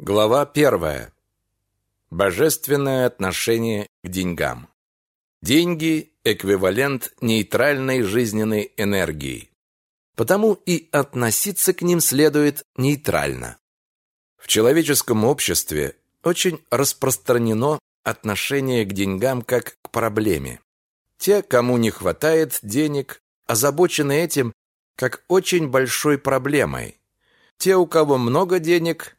Глава первая. Божественное отношение к деньгам. Деньги – эквивалент нейтральной жизненной энергии. Потому и относиться к ним следует нейтрально. В человеческом обществе очень распространено отношение к деньгам как к проблеме. Те, кому не хватает денег, озабочены этим как очень большой проблемой. Те, у кого много денег,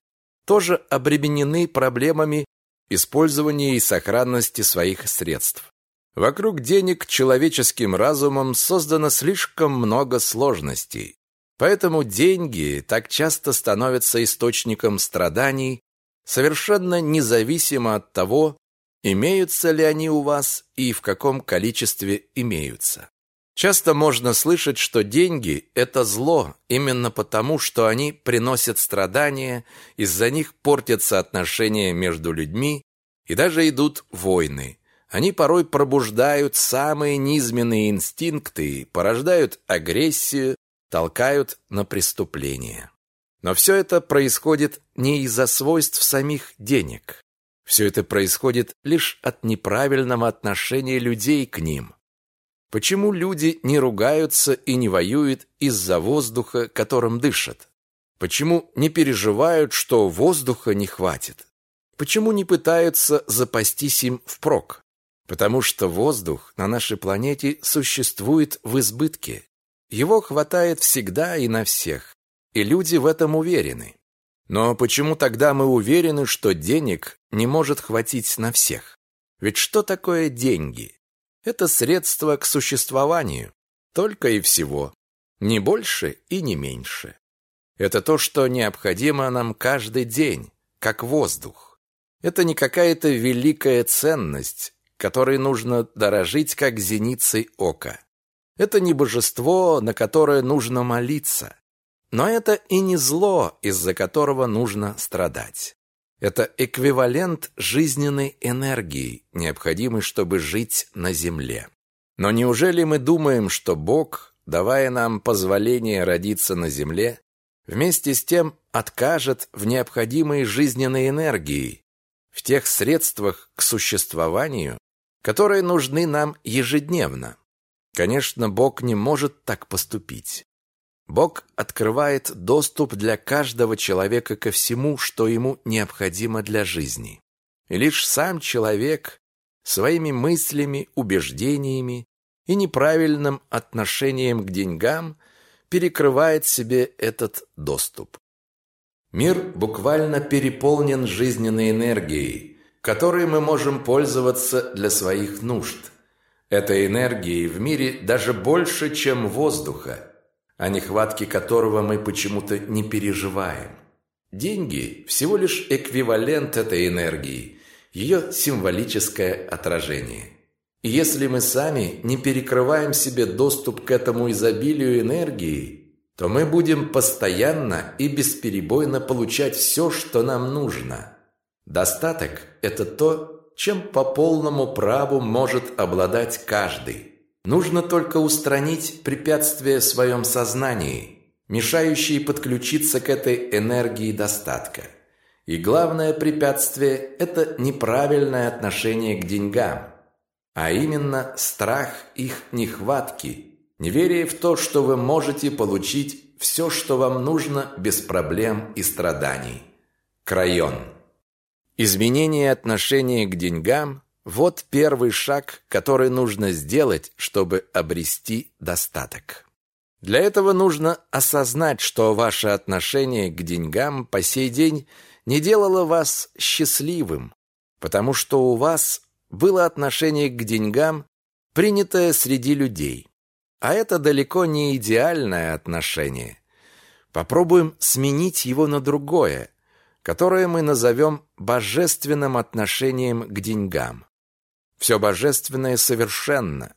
тоже обременены проблемами использования и сохранности своих средств. Вокруг денег человеческим разумом создано слишком много сложностей. Поэтому деньги так часто становятся источником страданий, совершенно независимо от того, имеются ли они у вас и в каком количестве имеются. Часто можно слышать, что деньги – это зло именно потому, что они приносят страдания, из-за них портятся отношения между людьми и даже идут войны. Они порой пробуждают самые низменные инстинкты, порождают агрессию, толкают на преступления. Но все это происходит не из-за свойств самих денег. Все это происходит лишь от неправильного отношения людей к ним. Почему люди не ругаются и не воюют из-за воздуха, которым дышат? Почему не переживают, что воздуха не хватит? Почему не пытаются запастись им впрок? Потому что воздух на нашей планете существует в избытке. Его хватает всегда и на всех, и люди в этом уверены. Но почему тогда мы уверены, что денег не может хватить на всех? Ведь что такое деньги? Это средство к существованию, только и всего, не больше и не меньше. Это то, что необходимо нам каждый день, как воздух. Это не какая-то великая ценность, которой нужно дорожить, как зеницей ока. Это не божество, на которое нужно молиться. Но это и не зло, из-за которого нужно страдать. Это эквивалент жизненной энергии, необходимой, чтобы жить на земле. Но неужели мы думаем, что Бог, давая нам позволение родиться на земле, вместе с тем откажет в необходимой жизненной энергии, в тех средствах к существованию, которые нужны нам ежедневно? Конечно, Бог не может так поступить. Бог открывает доступ для каждого человека ко всему, что ему необходимо для жизни. И лишь сам человек своими мыслями, убеждениями и неправильным отношением к деньгам перекрывает себе этот доступ. Мир буквально переполнен жизненной энергией, которой мы можем пользоваться для своих нужд. Этой энергии в мире даже больше, чем воздуха о нехватке которого мы почему-то не переживаем. Деньги – всего лишь эквивалент этой энергии, ее символическое отражение. И если мы сами не перекрываем себе доступ к этому изобилию энергии, то мы будем постоянно и бесперебойно получать все, что нам нужно. Достаток – это то, чем по полному праву может обладать каждый. Нужно только устранить препятствия в своем сознании, мешающие подключиться к этой энергии достатка. И главное препятствие – это неправильное отношение к деньгам, а именно страх их нехватки, неверие в то, что вы можете получить все, что вам нужно без проблем и страданий. Крайон. Изменение отношения к деньгам вот первый шаг, который нужно сделать, чтобы обрести достаток. Для этого нужно осознать, что ваше отношение к деньгам по сей день не делало вас счастливым, потому что у вас было отношение к деньгам, принятое среди людей. А это далеко не идеальное отношение. Попробуем сменить его на другое, которое мы назовем божественным отношением к деньгам. Все божественное совершенно,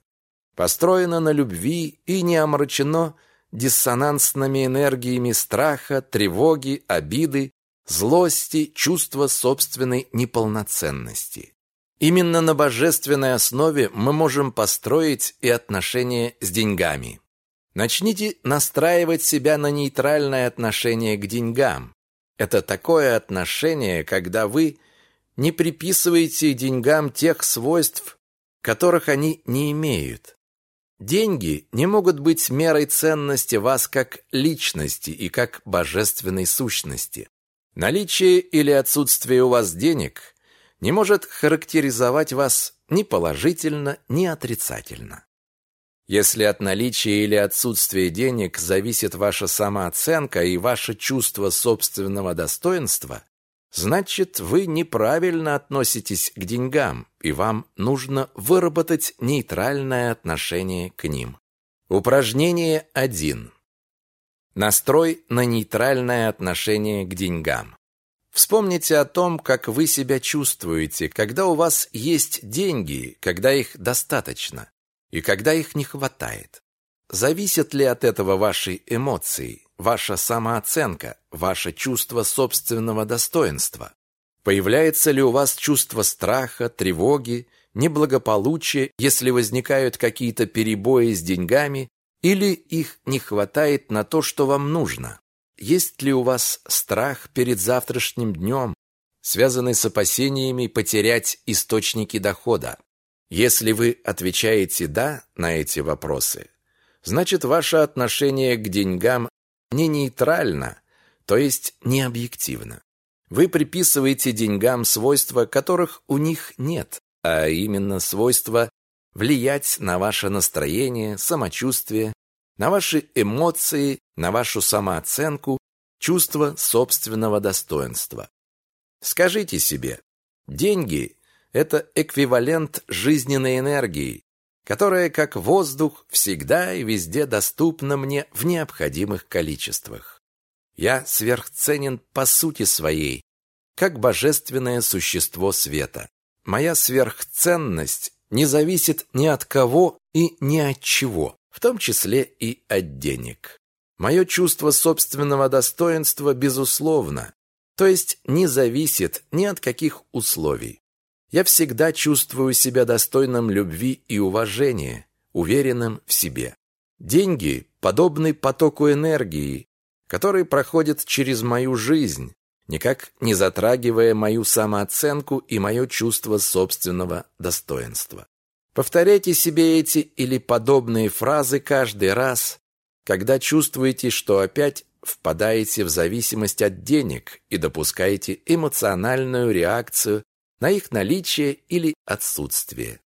построено на любви и не омрачено диссонансными энергиями страха, тревоги, обиды, злости, чувства собственной неполноценности. Именно на божественной основе мы можем построить и отношения с деньгами. Начните настраивать себя на нейтральное отношение к деньгам. Это такое отношение, когда вы не приписываете деньгам тех свойств, которых они не имеют. Деньги не могут быть мерой ценности вас как личности и как божественной сущности. Наличие или отсутствие у вас денег не может характеризовать вас ни положительно, ни отрицательно. Если от наличия или отсутствия денег зависит ваша самооценка и ваше чувство собственного достоинства, значит, вы неправильно относитесь к деньгам, и вам нужно выработать нейтральное отношение к ним. Упражнение 1. Настрой на нейтральное отношение к деньгам. Вспомните о том, как вы себя чувствуете, когда у вас есть деньги, когда их достаточно, и когда их не хватает. Зависят ли от этого ваши эмоции, ваша самооценка, ваше чувство собственного достоинства? Появляется ли у вас чувство страха, тревоги, неблагополучия, если возникают какие-то перебои с деньгами, или их не хватает на то, что вам нужно? Есть ли у вас страх перед завтрашним днем, связанный с опасениями потерять источники дохода? Если вы отвечаете «да» на эти вопросы, значит ваше отношение к деньгам не нейтрально, то есть не объективно. Вы приписываете деньгам свойства, которых у них нет, а именно свойства влиять на ваше настроение, самочувствие, на ваши эмоции, на вашу самооценку, чувство собственного достоинства. Скажите себе, деньги – это эквивалент жизненной энергии, которая, как воздух, всегда и везде доступна мне в необходимых количествах. Я сверхценен по сути своей, как божественное существо света. Моя сверхценность не зависит ни от кого и ни от чего, в том числе и от денег. Мое чувство собственного достоинства безусловно, то есть не зависит ни от каких условий. Я всегда чувствую себя достойным любви и уважения, уверенным в себе. Деньги подобны потоку энергии, который проходит через мою жизнь, никак не затрагивая мою самооценку и мое чувство собственного достоинства. Повторяйте себе эти или подобные фразы каждый раз, когда чувствуете, что опять впадаете в зависимость от денег и допускаете эмоциональную реакцию на их наличие или отсутствие.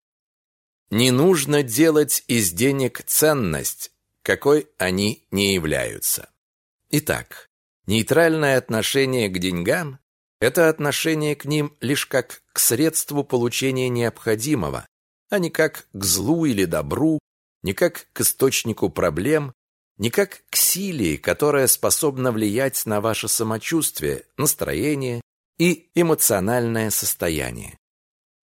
Не нужно делать из денег ценность, какой они не являются. Итак, нейтральное отношение к деньгам – это отношение к ним лишь как к средству получения необходимого, а не как к злу или добру, не как к источнику проблем, не как к силе, которая способна влиять на ваше самочувствие, настроение и эмоциональное состояние.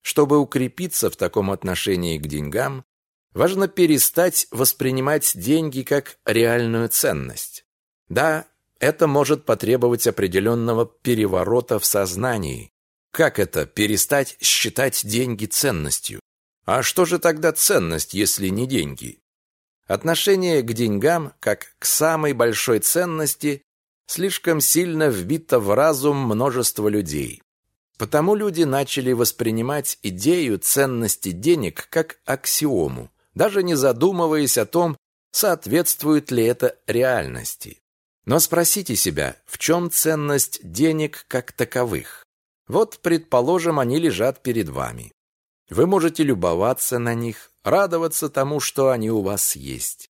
Чтобы укрепиться в таком отношении к деньгам, важно перестать воспринимать деньги как реальную ценность. Да, это может потребовать определенного переворота в сознании. Как это перестать считать деньги ценностью? А что же тогда ценность, если не деньги? Отношение к деньгам, как к самой большой ценности, слишком сильно вбито в разум множества людей. Потому люди начали воспринимать идею ценности денег как аксиому, даже не задумываясь о том, соответствует ли это реальности. Но спросите себя, в чем ценность денег как таковых? Вот, предположим, они лежат перед вами. Вы можете любоваться на них, радоваться тому, что они у вас есть.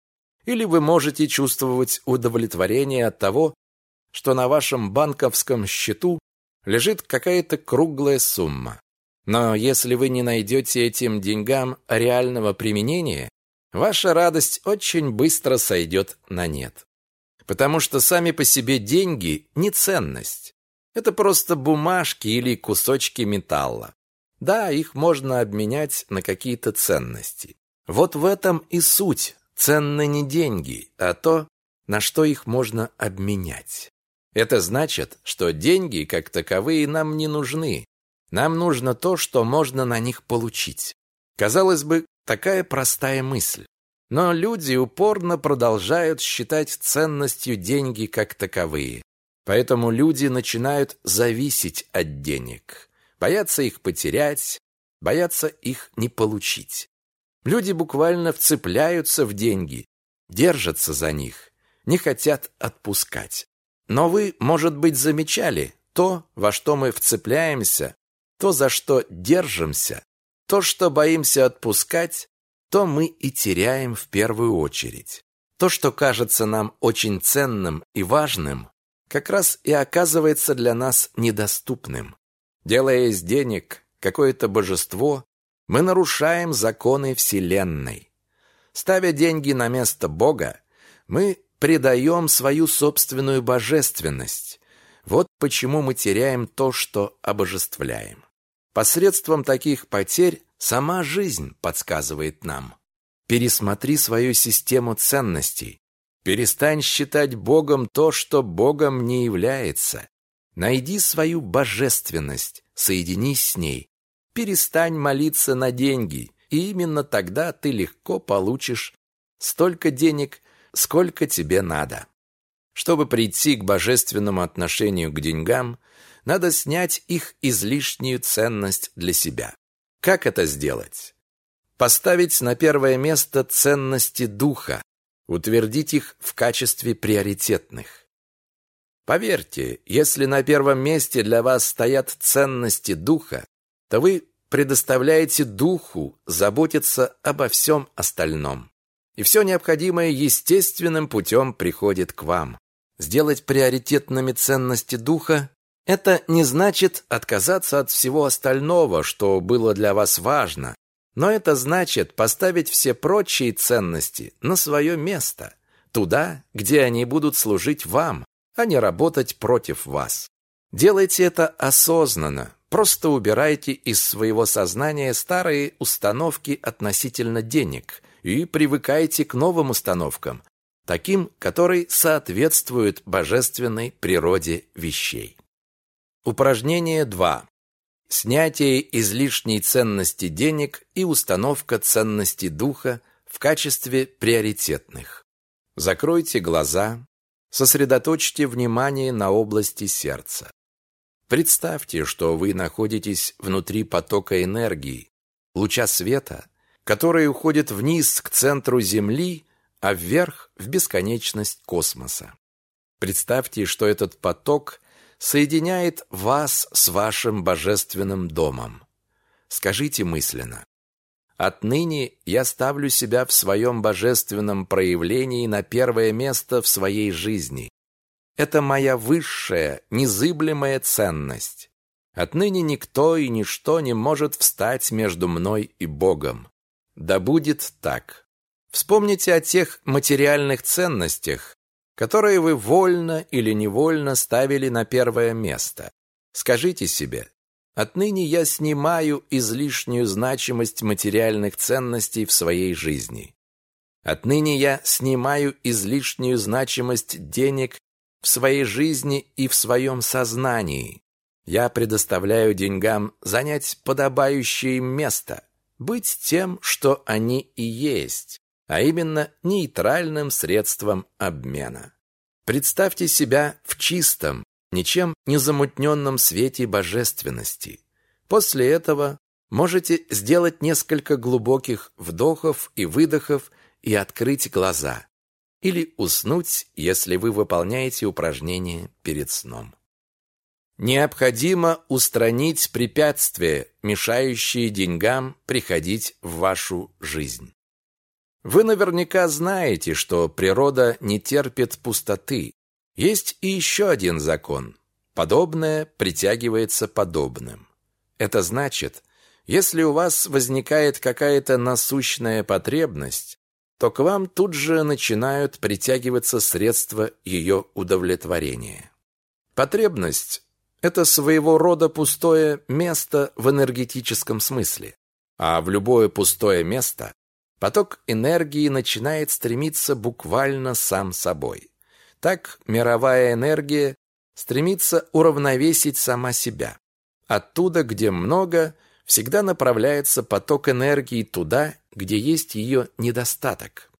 Или вы можете чувствовать удовлетворение от того, что на вашем банковском счету лежит какая-то круглая сумма. Но если вы не найдете этим деньгам реального применения, ваша радость очень быстро сойдет на нет. Потому что сами по себе деньги не ценность. Это просто бумажки или кусочки металла. Да, их можно обменять на какие-то ценности. Вот в этом и суть. Ценны не деньги, а то, на что их можно обменять. Это значит, что деньги, как таковые, нам не нужны. Нам нужно то, что можно на них получить. Казалось бы, такая простая мысль. Но люди упорно продолжают считать ценностью деньги как таковые. Поэтому люди начинают зависеть от денег, боятся их потерять, боятся их не получить. Люди буквально вцепляются в деньги, держатся за них, не хотят отпускать. Но вы, может быть, замечали, то, во что мы вцепляемся, то, за что держимся, то, что боимся отпускать, то мы и теряем в первую очередь. То, что кажется нам очень ценным и важным, как раз и оказывается для нас недоступным. Делая из денег какое-то божество, мы нарушаем законы Вселенной. Ставя деньги на место Бога, мы предаем свою собственную божественность. Вот почему мы теряем то, что обожествляем. Посредством таких потерь сама жизнь подсказывает нам. Пересмотри свою систему ценностей. Перестань считать Богом то, что Богом не является. Найди свою божественность, соединись с ней. Перестань молиться на деньги, и именно тогда ты легко получишь столько денег, сколько тебе надо. Чтобы прийти к божественному отношению к деньгам, надо снять их излишнюю ценность для себя. Как это сделать? Поставить на первое место ценности духа, утвердить их в качестве приоритетных. Поверьте, если на первом месте для вас стоят ценности духа, то вы предоставляете духу заботиться обо всем остальном. И все необходимое естественным путем приходит к вам. Сделать приоритетными ценности духа – это не значит отказаться от всего остального, что было для вас важно, но это значит поставить все прочие ценности на свое место, туда, где они будут служить вам, а не работать против вас. Делайте это осознанно, просто убирайте из своего сознания старые установки относительно денег и привыкайте к новым установкам, таким, которые соответствуют божественной природе вещей. Упражнение 2 снятие излишней ценности денег и установка ценности духа в качестве приоритетных. Закройте глаза, сосредоточьте внимание на области сердца. Представьте, что вы находитесь внутри потока энергии, луча света, который уходит вниз к центру Земли, а вверх в бесконечность космоса. Представьте, что этот поток соединяет вас с вашим божественным домом. Скажите мысленно. Отныне я ставлю себя в своем божественном проявлении на первое место в своей жизни. Это моя высшая, незыблемая ценность. Отныне никто и ничто не может встать между мной и Богом. Да будет так. Вспомните о тех материальных ценностях, которые вы вольно или невольно ставили на первое место. Скажите себе, отныне я снимаю излишнюю значимость материальных ценностей в своей жизни. Отныне я снимаю излишнюю значимость денег в своей жизни и в своем сознании. Я предоставляю деньгам занять подобающее им место, быть тем, что они и есть а именно нейтральным средством обмена. Представьте себя в чистом, ничем не замутненном свете божественности. После этого можете сделать несколько глубоких вдохов и выдохов и открыть глаза. Или уснуть, если вы выполняете упражнение перед сном. Необходимо устранить препятствия, мешающие деньгам приходить в вашу жизнь. Вы наверняка знаете, что природа не терпит пустоты. Есть и еще один закон. Подобное притягивается подобным. Это значит, если у вас возникает какая-то насущная потребность, то к вам тут же начинают притягиваться средства ее удовлетворения. Потребность – это своего рода пустое место в энергетическом смысле. А в любое пустое место Поток энергии начинает стремиться буквально сам собой. Так мировая энергия стремится уравновесить сама себя. Оттуда, где много, всегда направляется поток энергии туда, где есть ее недостаток.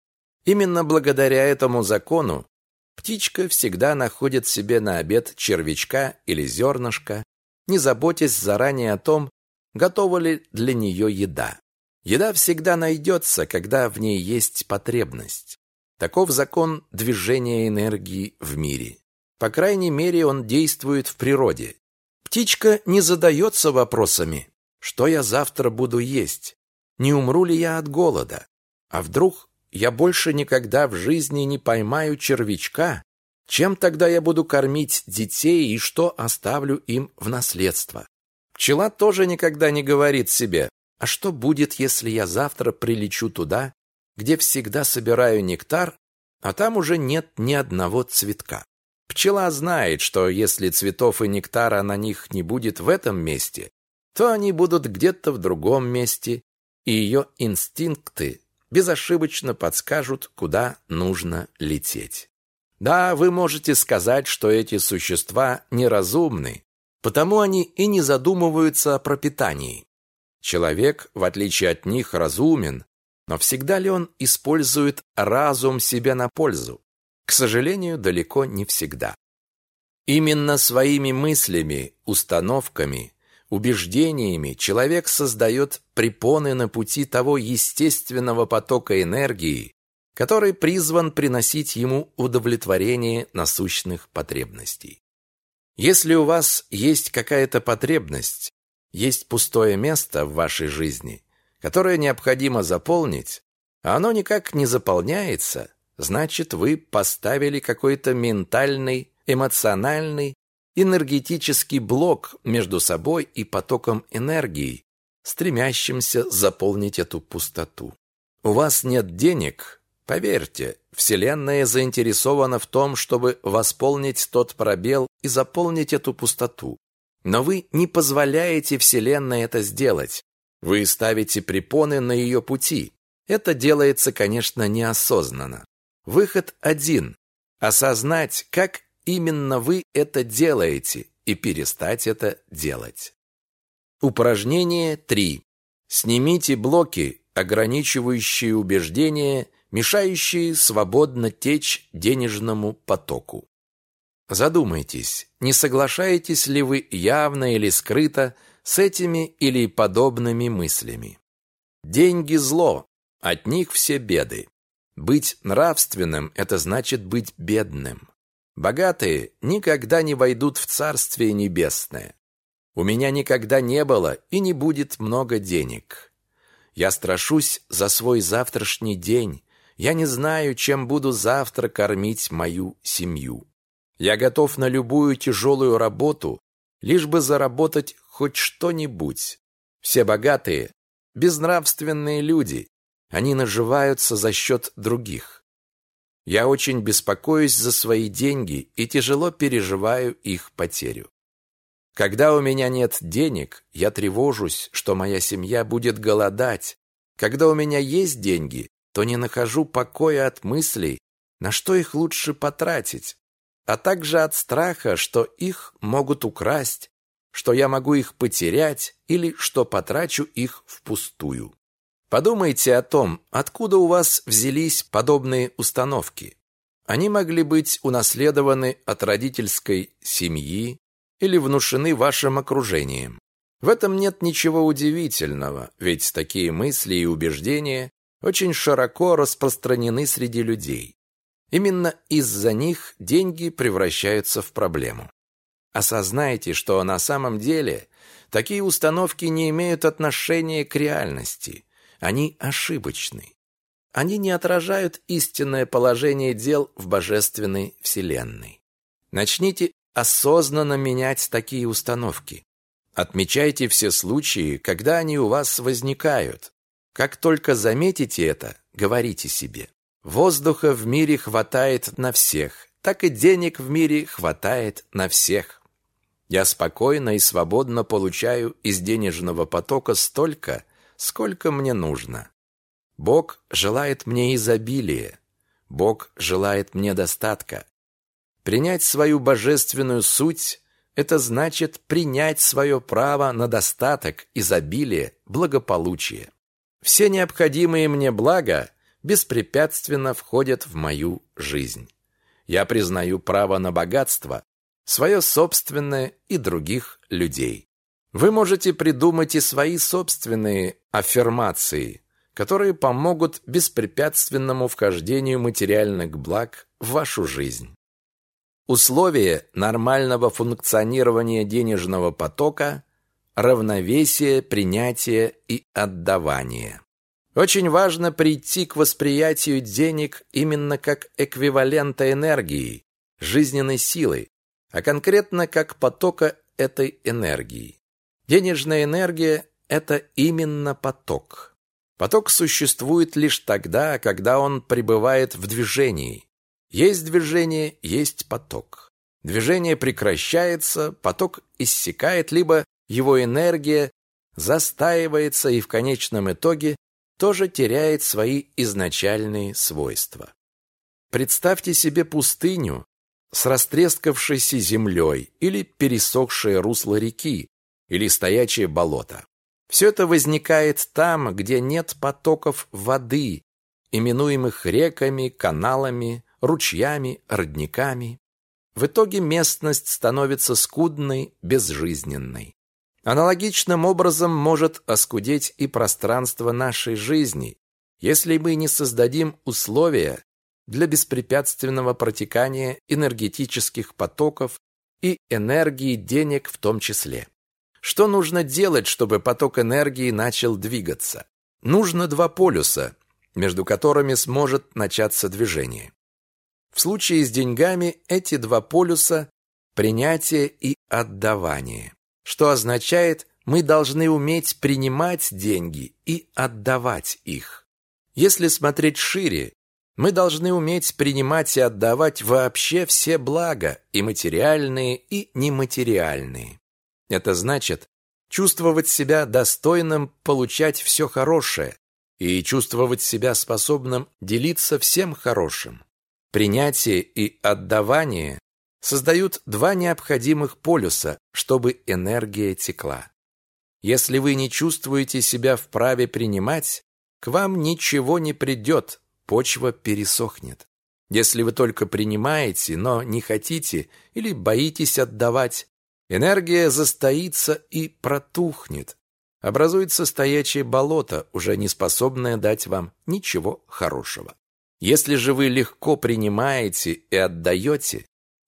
Именно благодаря этому закону Птичка всегда находит себе на обед червячка или зернышко, не заботясь заранее о том, готова ли для нее еда. Еда всегда найдется, когда в ней есть потребность. Таков закон движения энергии в мире. По крайней мере, он действует в природе. Птичка не задается вопросами, что я завтра буду есть, не умру ли я от голода, а вдруг я больше никогда в жизни не поймаю червячка, чем тогда я буду кормить детей и что оставлю им в наследство? Пчела тоже никогда не говорит себе, а что будет, если я завтра прилечу туда, где всегда собираю нектар, а там уже нет ни одного цветка. Пчела знает, что если цветов и нектара на них не будет в этом месте, то они будут где-то в другом месте, и ее инстинкты безошибочно подскажут, куда нужно лететь. Да, вы можете сказать, что эти существа неразумны, потому они и не задумываются о пропитании. Человек, в отличие от них, разумен, но всегда ли он использует разум себе на пользу? К сожалению, далеко не всегда. Именно своими мыслями, установками, убеждениями человек создает препоны на пути того естественного потока энергии, который призван приносить ему удовлетворение насущных потребностей. Если у вас есть какая-то потребность, есть пустое место в вашей жизни, которое необходимо заполнить, а оно никак не заполняется, значит, вы поставили какой-то ментальный, эмоциональный энергетический блок между собой и потоком энергии, стремящимся заполнить эту пустоту. У вас нет денег? Поверьте, Вселенная заинтересована в том, чтобы восполнить тот пробел и заполнить эту пустоту. Но вы не позволяете Вселенной это сделать. Вы ставите препоны на ее пути. Это делается, конечно, неосознанно. Выход один – осознать, как именно вы это делаете и перестать это делать. Упражнение 3. Снимите блоки, ограничивающие убеждения, мешающие свободно течь денежному потоку. Задумайтесь, не соглашаетесь ли вы явно или скрыто с этими или подобными мыслями. Деньги – зло, от них все беды. Быть нравственным – это значит быть бедным. Богатые никогда не войдут в Царствие Небесное. У меня никогда не было и не будет много денег. Я страшусь за свой завтрашний день. Я не знаю, чем буду завтра кормить мою семью. Я готов на любую тяжелую работу, лишь бы заработать хоть что-нибудь. Все богатые – безнравственные люди. Они наживаются за счет других. Я очень беспокоюсь за свои деньги и тяжело переживаю их потерю. Когда у меня нет денег, я тревожусь, что моя семья будет голодать. Когда у меня есть деньги, то не нахожу покоя от мыслей, на что их лучше потратить, а также от страха, что их могут украсть, что я могу их потерять или что потрачу их впустую. Подумайте о том, откуда у вас взялись подобные установки. Они могли быть унаследованы от родительской семьи или внушены вашим окружением. В этом нет ничего удивительного, ведь такие мысли и убеждения очень широко распространены среди людей. Именно из-за них деньги превращаются в проблему. Осознайте, что на самом деле такие установки не имеют отношения к реальности – они ошибочны. Они не отражают истинное положение дел в божественной вселенной. Начните осознанно менять такие установки. Отмечайте все случаи, когда они у вас возникают. Как только заметите это, говорите себе. Воздуха в мире хватает на всех, так и денег в мире хватает на всех. Я спокойно и свободно получаю из денежного потока столько, сколько мне нужно. Бог желает мне изобилия. Бог желает мне достатка. Принять свою божественную суть – это значит принять свое право на достаток, изобилие, благополучие. Все необходимые мне блага беспрепятственно входят в мою жизнь. я признаю право на богатство, свое собственное и других людей. Вы можете придумать и свои собственные аффирмации, которые помогут беспрепятственному вхождению материальных благ в вашу жизнь. Условие нормального функционирования денежного потока – равновесие, принятие и отдавание. Очень важно прийти к восприятию денег именно как эквивалента энергии, жизненной силы, а конкретно как потока этой энергии. Денежная энергия – это именно поток. Поток существует лишь тогда, когда он пребывает в движении. Есть движение, есть поток. Движение прекращается, поток иссякает, либо его энергия застаивается и в конечном итоге тоже теряет свои изначальные свойства. Представьте себе пустыню с растрескавшейся землей или пересохшее русло реки, или стоячее болото. Все это возникает там, где нет потоков воды, именуемых реками, каналами, ручьями, родниками. В итоге местность становится скудной, безжизненной. Аналогичным образом может оскудеть и пространство нашей жизни, если мы не создадим условия для беспрепятственного протекания энергетических потоков и энергии денег в том числе. Что нужно делать, чтобы поток энергии начал двигаться? Нужно два полюса, между которыми сможет начаться движение. В случае с деньгами эти два полюса – принятие и отдавание что означает, мы должны уметь принимать деньги и отдавать их. Если смотреть шире, мы должны уметь принимать и отдавать вообще все блага, и материальные, и нематериальные. Это значит чувствовать себя достойным получать все хорошее и чувствовать себя способным делиться всем хорошим. Принятие и отдавание создают два необходимых полюса, чтобы энергия текла. Если вы не чувствуете себя вправе принимать, к вам ничего не придет, почва пересохнет. Если вы только принимаете, но не хотите или боитесь отдавать, энергия застоится и протухнет. Образуется стоячее болото, уже не способное дать вам ничего хорошего. Если же вы легко принимаете и отдаете,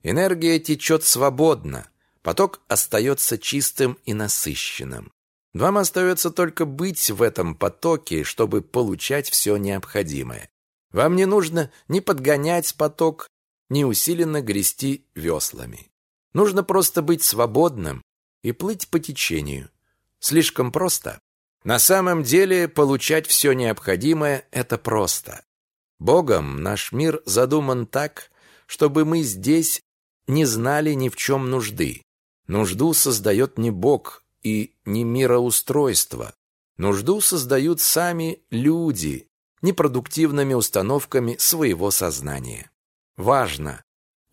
Энергия течет свободно, поток остается чистым и насыщенным. Вам остается только быть в этом потоке, чтобы получать все необходимое. Вам не нужно ни подгонять поток, ни усиленно грести веслами. Нужно просто быть свободным и плыть по течению. Слишком просто. На самом деле получать все необходимое – это просто. Богом наш мир задуман так, чтобы мы здесь не знали ни в чем нужды. Нужду создает не Бог и не мироустройство. Нужду создают сами люди непродуктивными установками своего сознания. Важно,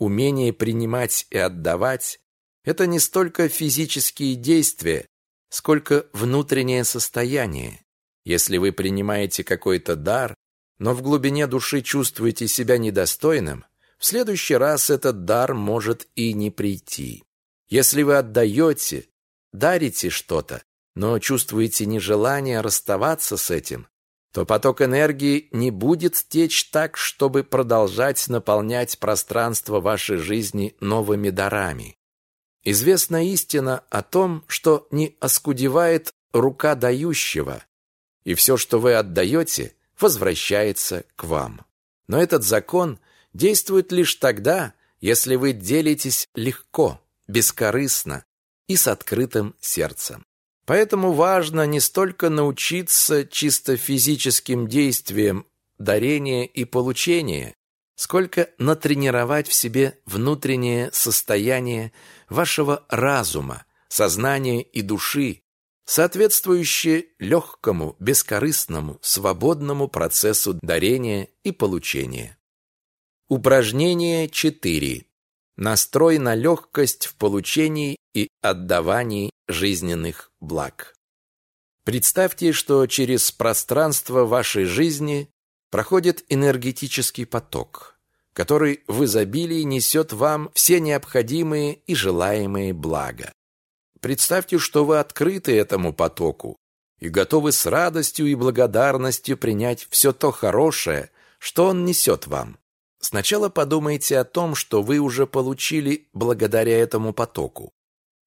умение принимать и отдавать – это не столько физические действия, сколько внутреннее состояние. Если вы принимаете какой-то дар, но в глубине души чувствуете себя недостойным, в следующий раз этот дар может и не прийти. Если вы отдаете, дарите что-то, но чувствуете нежелание расставаться с этим, то поток энергии не будет течь так, чтобы продолжать наполнять пространство вашей жизни новыми дарами. Известна истина о том, что не оскудевает рука дающего, и все, что вы отдаете, возвращается к вам. Но этот закон – действует лишь тогда, если вы делитесь легко, бескорыстно и с открытым сердцем. Поэтому важно не столько научиться чисто физическим действиям дарения и получения, сколько натренировать в себе внутреннее состояние вашего разума, сознания и души, соответствующее легкому, бескорыстному, свободному процессу дарения и получения. Упражнение 4. Настрой на легкость в получении и отдавании жизненных благ. Представьте, что через пространство вашей жизни проходит энергетический поток. который в изобилии несет вам все необходимые и желаемые блага. Представьте, что вы открыты этому потоку и готовы с радостью и благодарностью принять все то хорошее, что он несет вам. Сначала подумайте о том, что вы уже получили благодаря этому потоку.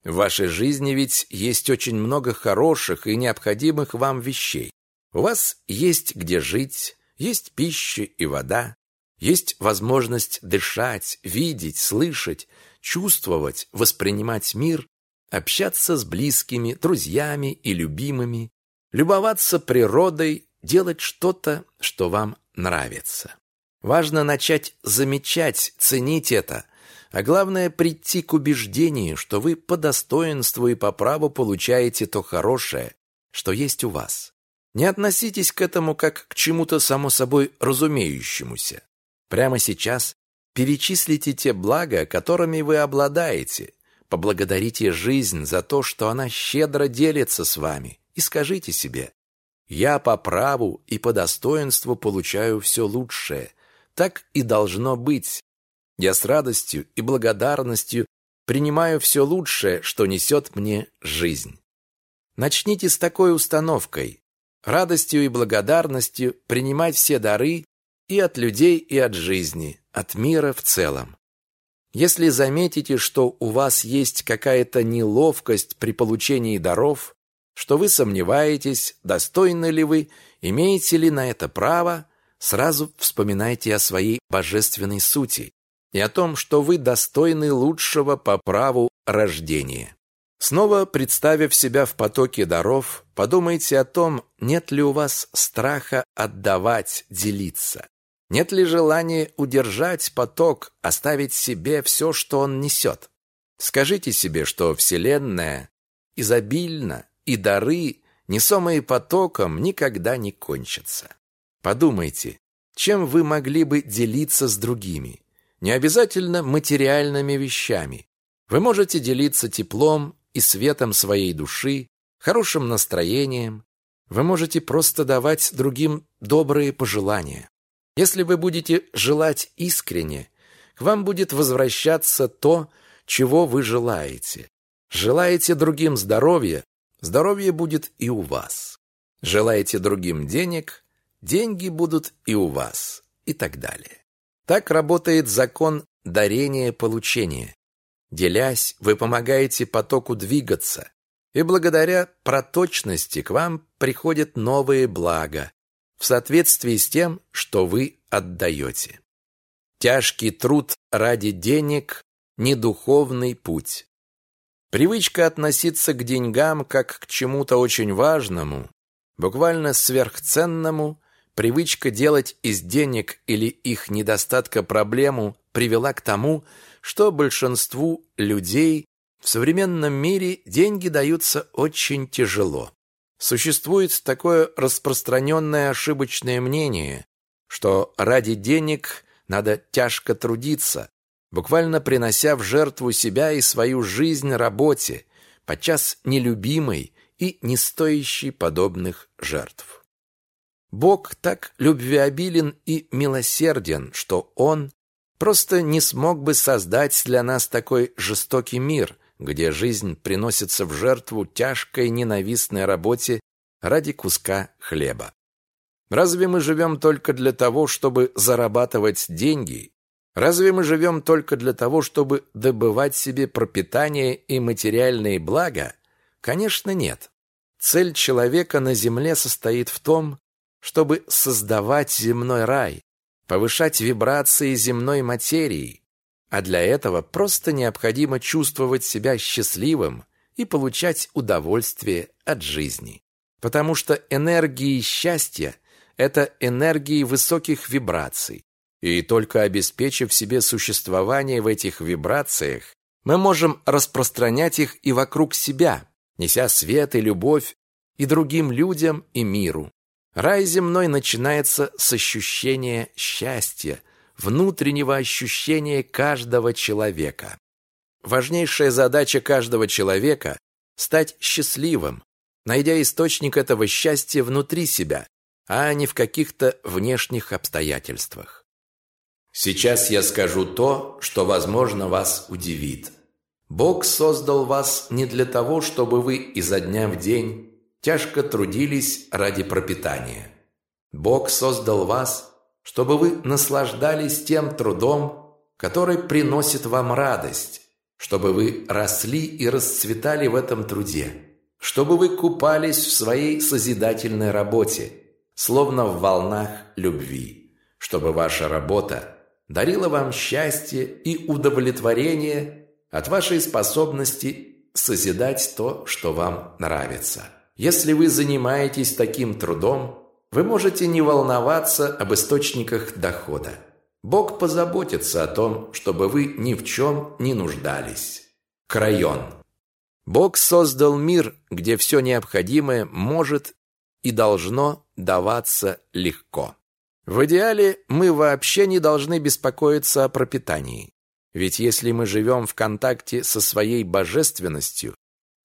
В вашей жизни ведь есть очень много хороших и необходимых вам вещей. У вас есть где жить, есть пища и вода, есть возможность дышать, видеть, слышать, чувствовать, воспринимать мир, общаться с близкими, друзьями и любимыми, любоваться природой, делать что-то, что вам нравится. Важно начать замечать, ценить это, а главное прийти к убеждению, что вы по достоинству и по праву получаете то хорошее, что есть у вас. Не относитесь к этому как к чему-то само собой разумеющемуся. Прямо сейчас перечислите те блага, которыми вы обладаете, поблагодарите жизнь за то, что она щедро делится с вами, и скажите себе «Я по праву и по достоинству получаю все лучшее. Так и должно быть. Я с радостью и благодарностью принимаю все лучшее, что несет мне жизнь». Начните с такой установкой радостью и благодарностью принимать все дары и от людей, и от жизни, от мира в целом. Если заметите, что у вас есть какая-то неловкость при получении даров, что вы сомневаетесь, достойны ли вы, имеете ли на это право, сразу вспоминайте о своей божественной сути и о том, что вы достойны лучшего по праву рождения. Снова представив себя в потоке даров, подумайте о том, нет ли у вас страха отдавать, делиться. Нет ли желания удержать поток, оставить себе все, что он несет? Скажите себе, что Вселенная изобильна, и дары, несомые потоком, никогда не кончатся. Подумайте, чем вы могли бы делиться с другими? Не обязательно материальными вещами. Вы можете делиться теплом, и светом своей души, хорошим настроением, вы можете просто давать другим добрые пожелания. Если вы будете желать искренне, к вам будет возвращаться то, чего вы желаете. Желаете другим здоровья, здоровье будет и у вас. Желаете другим денег, деньги будут и у вас, и так далее. Так работает закон дарения-получения. Делясь, вы помогаете потоку двигаться, и благодаря проточности к вам приходят новые блага в соответствии с тем, что вы отдаете. Тяжкий труд ради денег – не духовный путь. Привычка относиться к деньгам как к чему-то очень важному, буквально сверхценному, привычка делать из денег или их недостатка проблему привела к тому, что большинству людей в современном мире деньги даются очень тяжело. Существует такое распространенное ошибочное мнение, что ради денег надо тяжко трудиться, буквально принося в жертву себя и свою жизнь работе, подчас нелюбимой и не стоящей подобных жертв. Бог так любвеобилен и милосерден, что Он просто не смог бы создать для нас такой жестокий мир, где жизнь приносится в жертву тяжкой ненавистной работе ради куска хлеба. Разве мы живем только для того, чтобы зарабатывать деньги? Разве мы живем только для того, чтобы добывать себе пропитание и материальные блага? Конечно, нет. Цель человека на земле состоит в том, чтобы создавать земной рай, повышать вибрации земной материи, а для этого просто необходимо чувствовать себя счастливым и получать удовольствие от жизни. Потому что энергии счастья – это энергии высоких вибраций, и только обеспечив себе существование в этих вибрациях, мы можем распространять их и вокруг себя, неся свет и любовь и другим людям и миру. Рай земной начинается с ощущения счастья, внутреннего ощущения каждого человека. Важнейшая задача каждого человека – стать счастливым, найдя источник этого счастья внутри себя, а не в каких-то внешних обстоятельствах. Сейчас я скажу то, что, возможно, вас удивит. Бог создал вас не для того, чтобы вы изо дня в день тяжко трудились ради пропитания. Бог создал вас, чтобы вы наслаждались тем трудом, который приносит вам радость, чтобы вы росли и расцветали в этом труде, чтобы вы купались в своей созидательной работе, словно в волнах любви, чтобы ваша работа дарила вам счастье и удовлетворение от вашей способности созидать то, что вам нравится. Если вы занимаетесь таким трудом, вы можете не волноваться об источниках дохода. Бог позаботится о том, чтобы вы ни в чем не нуждались. Крайон. Бог создал мир, где все необходимое может и должно даваться легко. В идеале мы вообще не должны беспокоиться о пропитании. Ведь если мы живем в контакте со своей божественностью,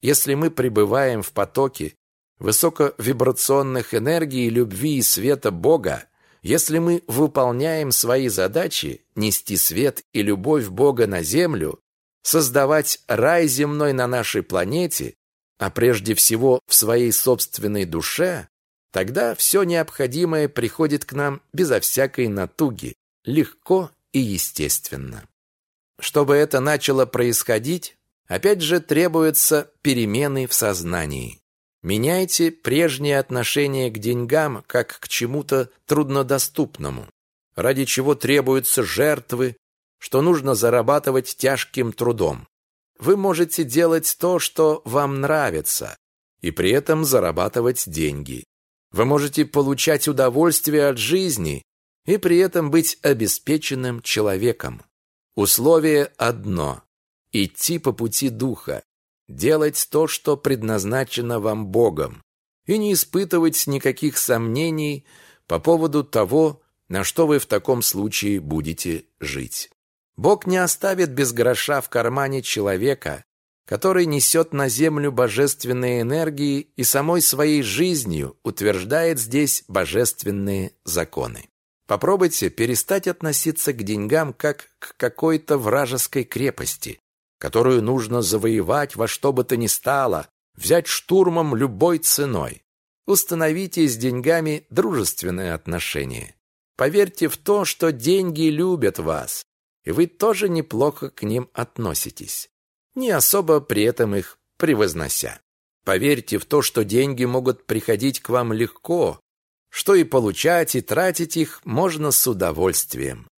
если мы пребываем в потоке, высоковибрационных энергий, любви и света Бога, если мы выполняем свои задачи, нести свет и любовь Бога на землю, создавать рай земной на нашей планете, а прежде всего в своей собственной душе, тогда все необходимое приходит к нам безо всякой натуги, легко и естественно. Чтобы это начало происходить, опять же требуются перемены в сознании. Меняйте прежнее отношение к деньгам как к чему-то труднодоступному, ради чего требуются жертвы, что нужно зарабатывать тяжким трудом. Вы можете делать то, что вам нравится, и при этом зарабатывать деньги. Вы можете получать удовольствие от жизни и при этом быть обеспеченным человеком. Условие одно – идти по пути духа, делать то, что предназначено вам Богом, и не испытывать никаких сомнений по поводу того, на что вы в таком случае будете жить. Бог не оставит без гроша в кармане человека, который несет на землю божественные энергии и самой своей жизнью утверждает здесь божественные законы. Попробуйте перестать относиться к деньгам как к какой-то вражеской крепости, которую нужно завоевать во что бы то ни стало, взять штурмом любой ценой. Установите с деньгами дружественные отношения. Поверьте в то, что деньги любят вас, и вы тоже неплохо к ним относитесь, не особо при этом их превознося. Поверьте в то, что деньги могут приходить к вам легко, что и получать, и тратить их можно с удовольствием.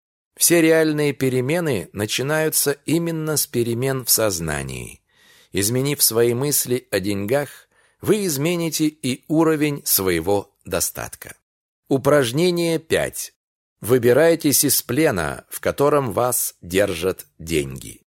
Все реальные перемены начинаются именно с перемен в сознании. Изменив свои мысли о деньгах, вы измените и уровень своего достатка. Упражнение 5. Выбирайтесь из плена, в котором вас держат деньги.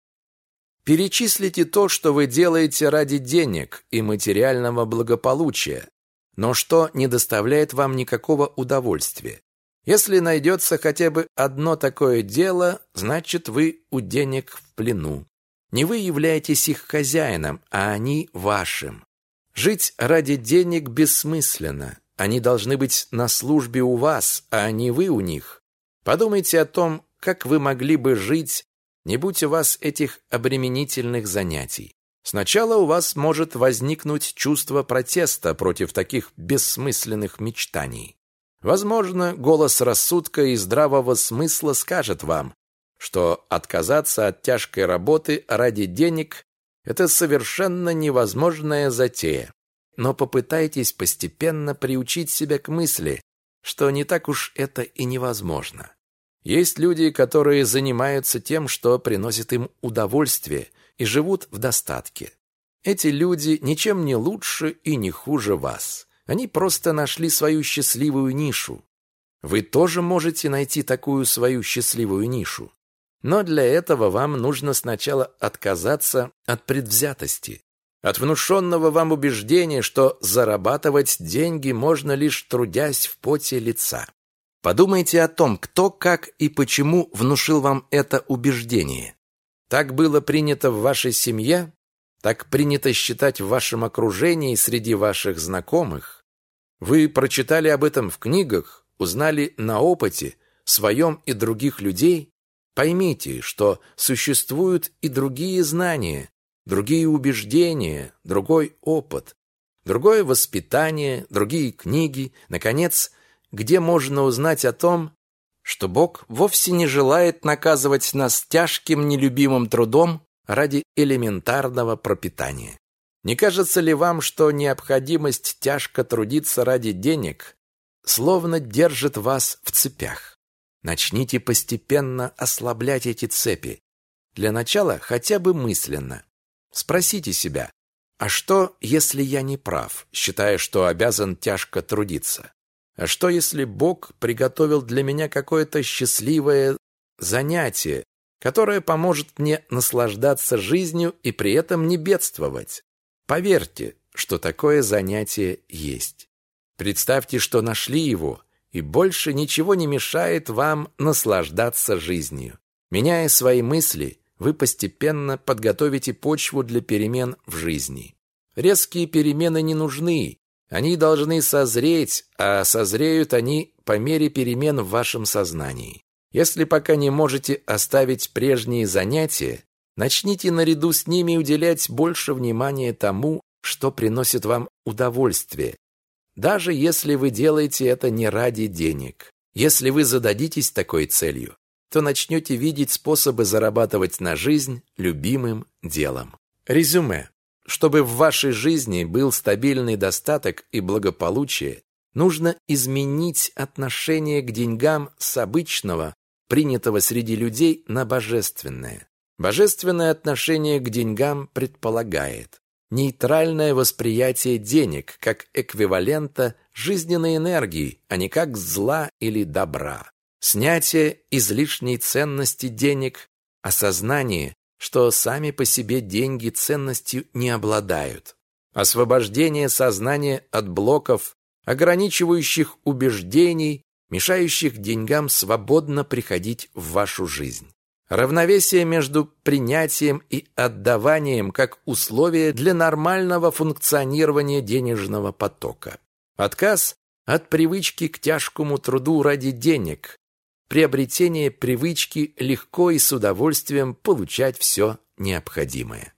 Перечислите то, что вы делаете ради денег и материального благополучия, но что не доставляет вам никакого удовольствия. Если найдется хотя бы одно такое дело, значит вы у денег в плену. Не вы являетесь их хозяином, а они вашим. Жить ради денег бессмысленно. Они должны быть на службе у вас, а не вы у них. Подумайте о том, как вы могли бы жить, не будь у вас этих обременительных занятий. Сначала у вас может возникнуть чувство протеста против таких бессмысленных мечтаний. Возможно, голос рассудка и здравого смысла скажет вам, что отказаться от тяжкой работы ради денег – это совершенно невозможная затея. Но попытайтесь постепенно приучить себя к мысли, что не так уж это и невозможно. Есть люди, которые занимаются тем, что приносит им удовольствие, и живут в достатке. Эти люди ничем не лучше и не хуже вас. Они просто нашли свою счастливую нишу. Вы тоже можете найти такую свою счастливую нишу. Но для этого вам нужно сначала отказаться от предвзятости, от внушенного вам убеждения, что зарабатывать деньги можно лишь трудясь в поте лица. Подумайте о том, кто, как и почему внушил вам это убеждение. Так было принято в вашей семье? Так принято считать в вашем окружении среди ваших знакомых? Вы прочитали об этом в книгах, узнали на опыте, своем и других людей? Поймите, что существуют и другие знания, другие убеждения, другой опыт, другое воспитание, другие книги, наконец, где можно узнать о том, что Бог вовсе не желает наказывать нас тяжким нелюбимым трудом ради элементарного пропитания. Не кажется ли вам, что необходимость тяжко трудиться ради денег словно держит вас в цепях? Начните постепенно ослаблять эти цепи. Для начала хотя бы мысленно. Спросите себя, а что, если я не прав, считая, что обязан тяжко трудиться? А что, если Бог приготовил для меня какое-то счастливое занятие, которое поможет мне наслаждаться жизнью и при этом не бедствовать? Поверьте, что такое занятие есть. Представьте, что нашли его, и больше ничего не мешает вам наслаждаться жизнью. Меняя свои мысли, вы постепенно подготовите почву для перемен в жизни. Резкие перемены не нужны, они должны созреть, а созреют они по мере перемен в вашем сознании. Если пока не можете оставить прежние занятия, начните наряду с ними уделять больше внимания тому, что приносит вам удовольствие, даже если вы делаете это не ради денег. Если вы зададитесь такой целью, то начнете видеть способы зарабатывать на жизнь любимым делом. Резюме. Чтобы в вашей жизни был стабильный достаток и благополучие, нужно изменить отношение к деньгам с обычного, принятого среди людей, на божественное. Божественное отношение к деньгам предполагает нейтральное восприятие денег как эквивалента жизненной энергии, а не как зла или добра снятие излишней ценности денег, осознание, что сами по себе деньги ценностью не обладают, освобождение сознания от блоков, ограничивающих убеждений, мешающих деньгам свободно приходить в вашу жизнь. Равновесие между принятием и отдаванием как условие для нормального функционирования денежного потока. Отказ от привычки к тяжкому труду ради денег, приобретение привычки легко и с удовольствием получать все необходимое.